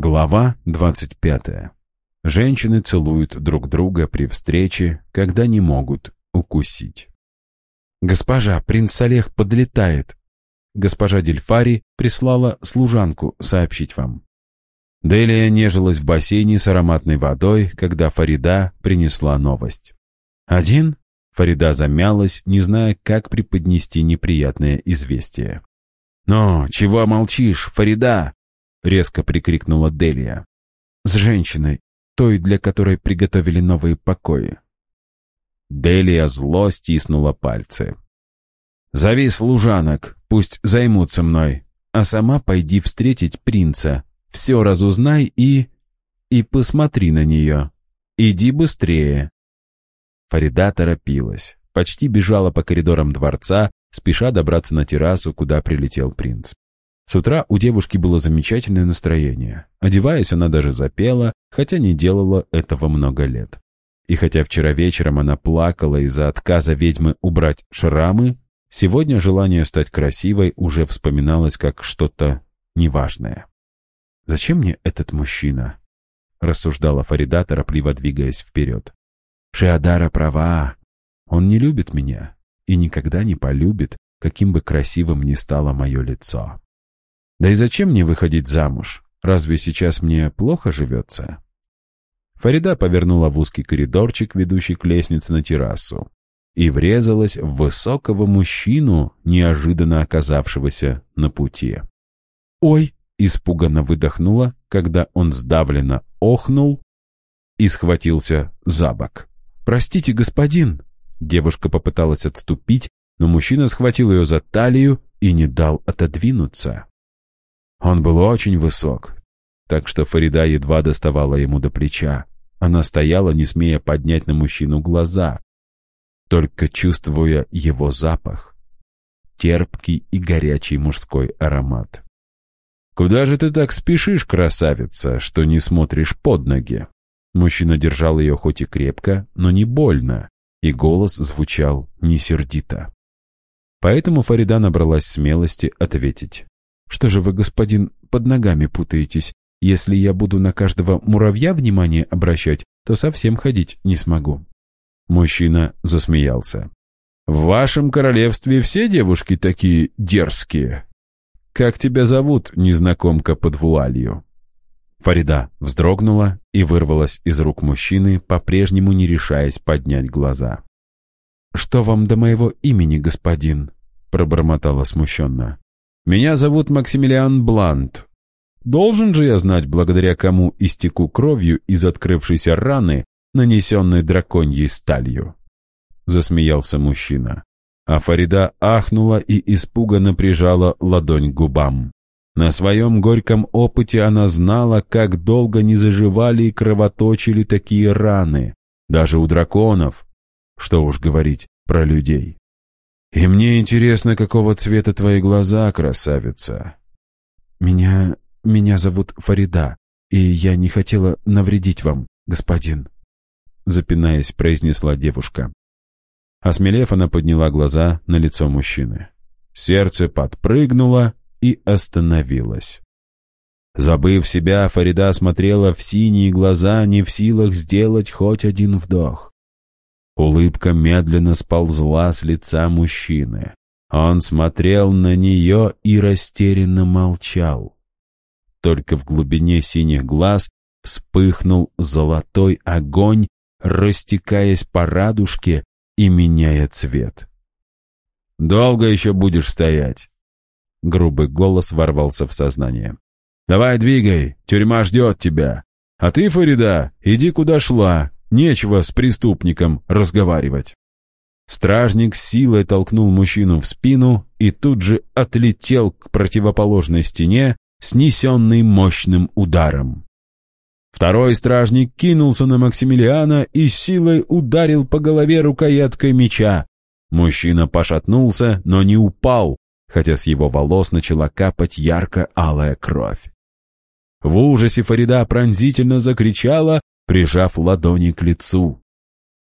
Глава 25. Женщины целуют друг друга при встрече, когда не могут укусить. «Госпожа, принц Салех подлетает!» Госпожа Дельфари прислала служанку сообщить вам. Делия нежилась в бассейне с ароматной водой, когда Фарида принесла новость. «Один?» Фарида замялась, не зная, как преподнести неприятное известие. «Но чего молчишь, Фарида?» — резко прикрикнула Делия. «С женщиной, той, для которой приготовили новые покои». Делия зло стиснула пальцы. «Зови служанок, пусть займутся мной, а сама пойди встретить принца. Все разузнай и... и посмотри на нее. Иди быстрее». Фарида торопилась, почти бежала по коридорам дворца, спеша добраться на террасу, куда прилетел принц. С утра у девушки было замечательное настроение. Одеваясь, она даже запела, хотя не делала этого много лет. И хотя вчера вечером она плакала из-за отказа ведьмы убрать шрамы, сегодня желание стать красивой уже вспоминалось как что-то неважное. «Зачем мне этот мужчина?» — рассуждала Фарида, торопливо двигаясь вперед. «Шиадара права. Он не любит меня и никогда не полюбит, каким бы красивым ни стало мое лицо. Да и зачем мне выходить замуж? Разве сейчас мне плохо живется? Фарида повернула в узкий коридорчик, ведущий к лестнице на террасу, и врезалась в высокого мужчину, неожиданно оказавшегося на пути. «Ой!» — испуганно выдохнула, когда он сдавленно охнул и схватился за бок. «Простите, господин!» Девушка попыталась отступить, но мужчина схватил ее за талию и не дал отодвинуться. Он был очень высок, так что Фарида едва доставала ему до плеча. Она стояла, не смея поднять на мужчину глаза, только чувствуя его запах. Терпкий и горячий мужской аромат. «Куда же ты так спешишь, красавица, что не смотришь под ноги?» Мужчина держал ее хоть и крепко, но не больно, и голос звучал не сердито. Поэтому Фарида набралась смелости ответить. «Что же вы, господин, под ногами путаетесь? Если я буду на каждого муравья внимание обращать, то совсем ходить не смогу». Мужчина засмеялся. «В вашем королевстве все девушки такие дерзкие. Как тебя зовут, незнакомка под вуалью?» Фарида вздрогнула и вырвалась из рук мужчины, по-прежнему не решаясь поднять глаза. «Что вам до моего имени, господин?» — пробормотала смущенно. «Меня зовут Максимилиан Блант. Должен же я знать, благодаря кому истеку кровью из открывшейся раны, нанесенной драконьей сталью?» Засмеялся мужчина. А Фарида ахнула и испуганно прижала ладонь к губам. На своем горьком опыте она знала, как долго не заживали и кровоточили такие раны, даже у драконов. Что уж говорить про людей. И мне интересно, какого цвета твои глаза, красавица. Меня... меня зовут Фарида, и я не хотела навредить вам, господин. Запинаясь, произнесла девушка. Осмелев, она подняла глаза на лицо мужчины. Сердце подпрыгнуло, и остановилась. Забыв себя, Фарида смотрела в синие глаза, не в силах сделать хоть один вдох. Улыбка медленно сползла с лица мужчины. Он смотрел на нее и растерянно молчал. Только в глубине синих глаз вспыхнул золотой огонь, растекаясь по радужке и меняя цвет. «Долго еще будешь стоять?» Грубый голос ворвался в сознание. «Давай двигай, тюрьма ждет тебя. А ты, Фарида, иди куда шла, нечего с преступником разговаривать». Стражник с силой толкнул мужчину в спину и тут же отлетел к противоположной стене, снесенный мощным ударом. Второй стражник кинулся на Максимилиана и силой ударил по голове рукояткой меча. Мужчина пошатнулся, но не упал, хотя с его волос начала капать ярко-алая кровь. В ужасе Фарида пронзительно закричала, прижав ладони к лицу.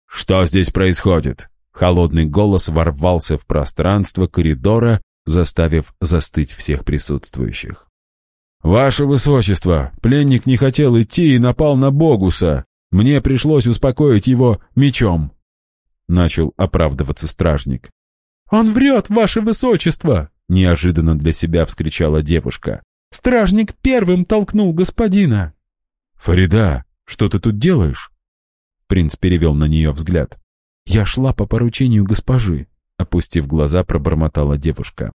«Что здесь происходит?» Холодный голос ворвался в пространство коридора, заставив застыть всех присутствующих. «Ваше Высочество, пленник не хотел идти и напал на Богуса. Мне пришлось успокоить его мечом», — начал оправдываться стражник. «Он врет, Ваше Высочество!» — неожиданно для себя вскричала девушка. «Стражник первым толкнул господина!» «Фарида, что ты тут делаешь?» Принц перевел на нее взгляд. «Я шла по поручению госпожи», — опустив глаза, пробормотала девушка.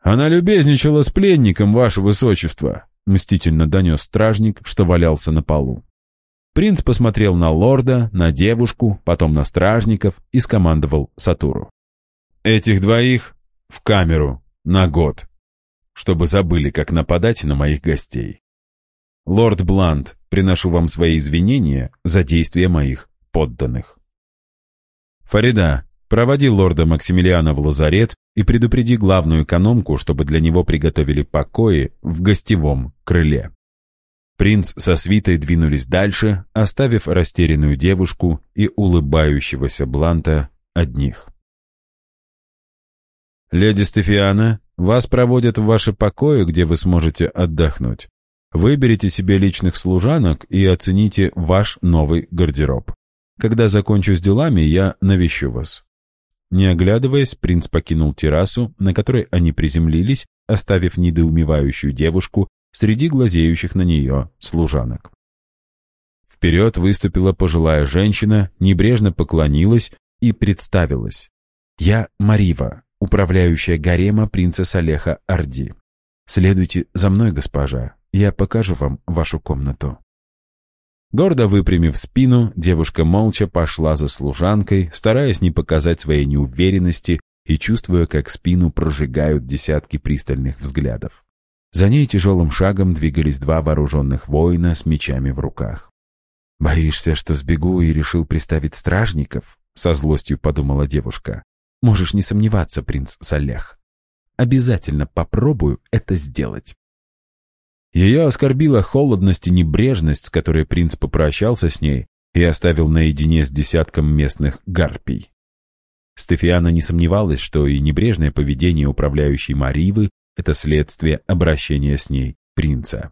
«Она любезничала с пленником, ваше высочество», — мстительно донес стражник, что валялся на полу. Принц посмотрел на лорда, на девушку, потом на стражников и скомандовал Сатуру. «Этих двоих в камеру на год, чтобы забыли, как нападать на моих гостей. Лорд Блант, приношу вам свои извинения за действия моих подданных». «Фарида, проводи лорда Максимилиана в лазарет и предупреди главную экономку, чтобы для него приготовили покои в гостевом крыле». Принц со свитой двинулись дальше, оставив растерянную девушку и улыбающегося Бланта одних. «Леди Стефиана, вас проводят в ваши покои, где вы сможете отдохнуть. Выберите себе личных служанок и оцените ваш новый гардероб. Когда закончу с делами, я навещу вас». Не оглядываясь, принц покинул террасу, на которой они приземлились, оставив недоумевающую девушку среди глазеющих на нее служанок. Вперед выступила пожилая женщина, небрежно поклонилась и представилась. «Я Марива, управляющая гарема принцесса Леха Орди. Следуйте за мной, госпожа, я покажу вам вашу комнату». Гордо выпрямив спину, девушка молча пошла за служанкой, стараясь не показать своей неуверенности и чувствуя, как спину прожигают десятки пристальных взглядов. За ней тяжелым шагом двигались два вооруженных воина с мечами в руках. «Боишься, что сбегу и решил приставить стражников?» — со злостью подумала девушка. «Можешь не сомневаться, принц Салех. Обязательно попробую это сделать». Ее оскорбила холодность и небрежность, с которой принц попрощался с ней и оставил наедине с десятком местных гарпий. Стефиана не сомневалась, что и небрежное поведение управляющей Маривы — это следствие обращения с ней принца.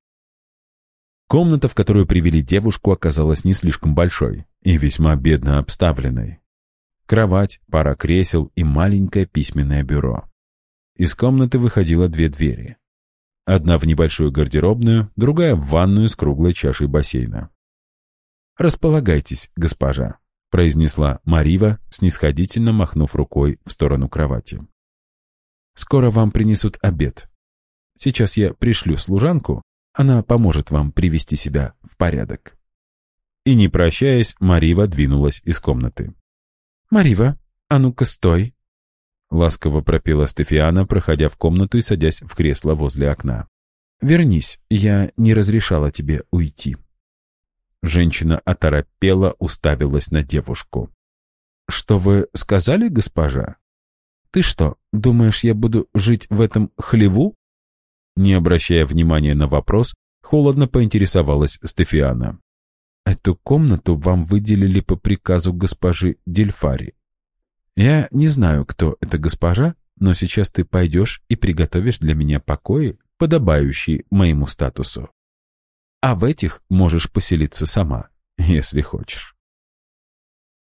Комната, в которую привели девушку, оказалась не слишком большой и весьма бедно обставленной. Кровать, пара кресел и маленькое письменное бюро. Из комнаты выходило две двери. Одна в небольшую гардеробную, другая в ванную с круглой чашей бассейна. «Располагайтесь, госпожа», — произнесла Марива, снисходительно махнув рукой в сторону кровати. «Скоро вам принесут обед. Сейчас я пришлю служанку, она поможет вам привести себя в порядок». И не прощаясь, Марива двинулась из комнаты. «Марива, а ну-ка стой!» Ласково пропела Стефиана, проходя в комнату и садясь в кресло возле окна. «Вернись, я не разрешала тебе уйти». Женщина оторопела, уставилась на девушку. «Что вы сказали, госпожа? Ты что, думаешь, я буду жить в этом хлеву?» Не обращая внимания на вопрос, холодно поинтересовалась Стефиана. «Эту комнату вам выделили по приказу госпожи Дельфари. Я не знаю, кто эта госпожа, но сейчас ты пойдешь и приготовишь для меня покои, подобающие моему статусу. А в этих можешь поселиться сама, если хочешь.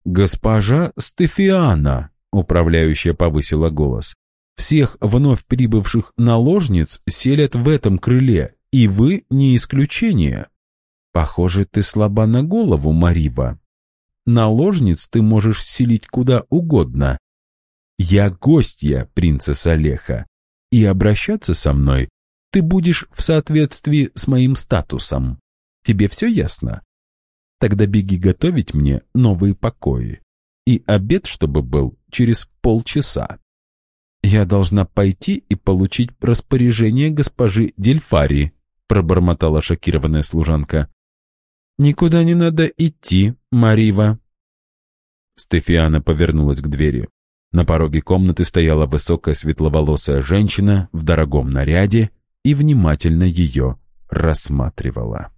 «Госпожа Стефиана», — управляющая повысила голос, «всех вновь прибывших наложниц селят в этом крыле, и вы не исключение. Похоже, ты слаба на голову, Марива. Наложниц ты можешь селить куда угодно. Я гостья принцесса Леха, и обращаться со мной ты будешь в соответствии с моим статусом. Тебе все ясно? Тогда беги готовить мне новые покои. И обед, чтобы был через полчаса. Я должна пойти и получить распоряжение госпожи Дельфари, пробормотала шокированная служанка. «Никуда не надо идти, Марива». Стефиана повернулась к двери. На пороге комнаты стояла высокая светловолосая женщина в дорогом наряде и внимательно ее рассматривала.